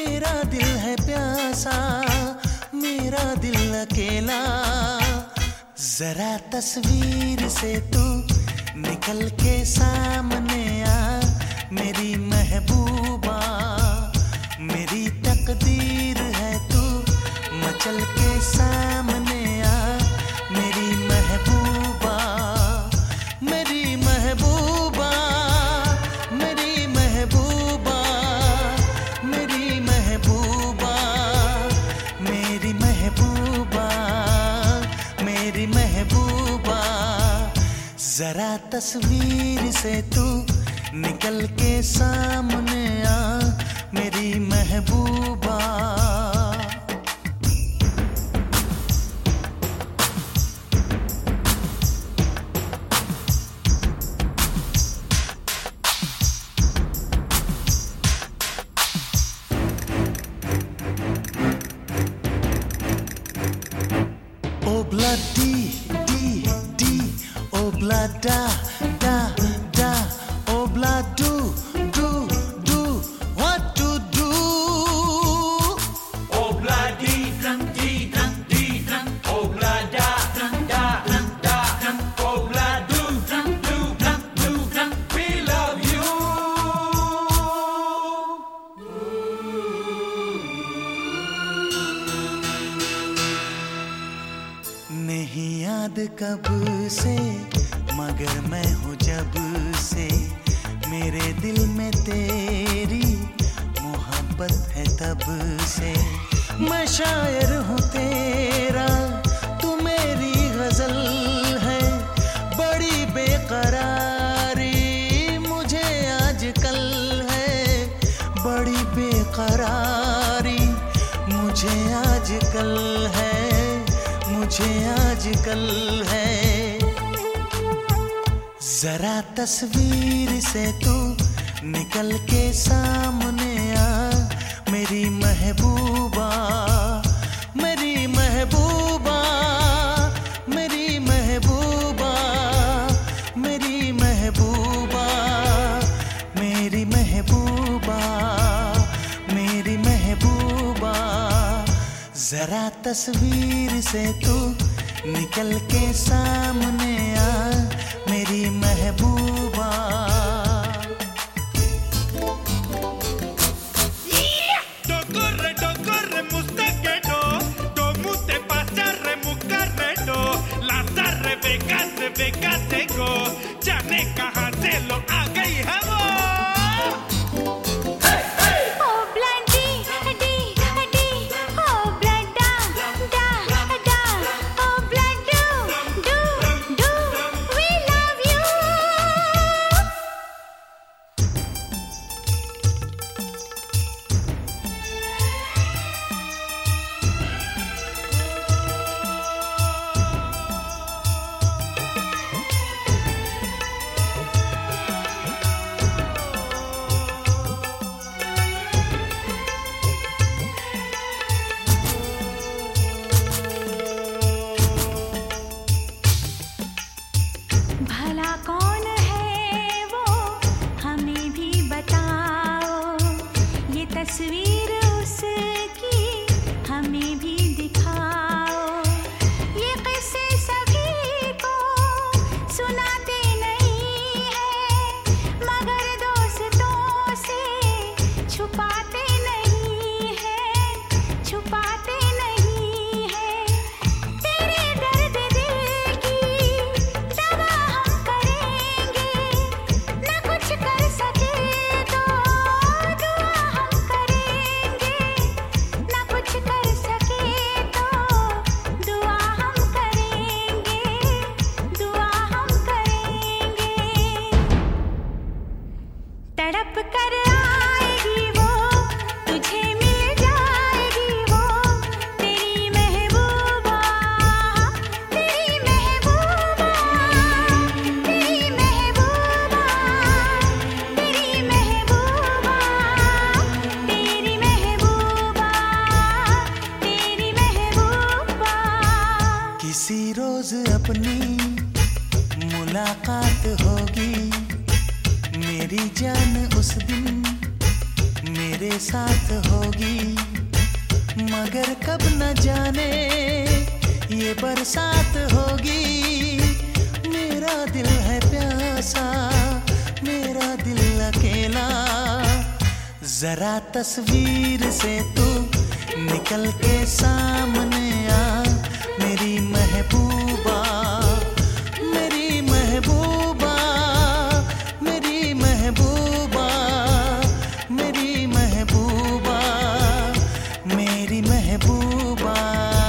मेरा दिल है प्यासा, मेरा दिल अकेला। जरा तस्वीर से तू निकल के सामने आ, मेरी महबूबा, मेरी तकदीर है तू मचल के सामने। जरा तस्वीर से तू निकल के सामने आ मेरी महबूबा। Obla da da da Obla do do do What to do Obla di drum di drum di drum Obla da drum da drum da drum Obla do drum do drum do drum We love you नहीं याद कब से मगर मैं हूँ जब से मेरे दिल में तेरी मोहब्बत है तब से। मैं शायर हूँ तेरा, तू मेरी गज़ल है। बड़ी बेकरारी मुझे आजकल है। बड़ी बेकरारी मुझे आजकल है, मुझे आजकल है। जरा तस्वीर से तू निकल के सामने आ। मेरी महबूबा मेरी महबूबा मेरी महबूबा मेरी महबूबा मेरी महबूबा मेरी महबूबा। जरा तस्वीर से तू निकल के सामने तड़प कर आएगी वो, तुझे मिल जाएगी वो। तेरी महबूबा तेरी महबूबा तेरी महबूबा तेरी महबूबा तेरी महबूबा तेरी महबूबा। किसी रोज अपनी मुलाकात होगी मेरी जान उस दिन मेरे साथ होगी। मगर कब न जाने ये बरसात होगी। मेरा दिल है प्यासा, मेरा दिल अकेला। जरा तस्वीर से तू निकल के सामने। महबूबा।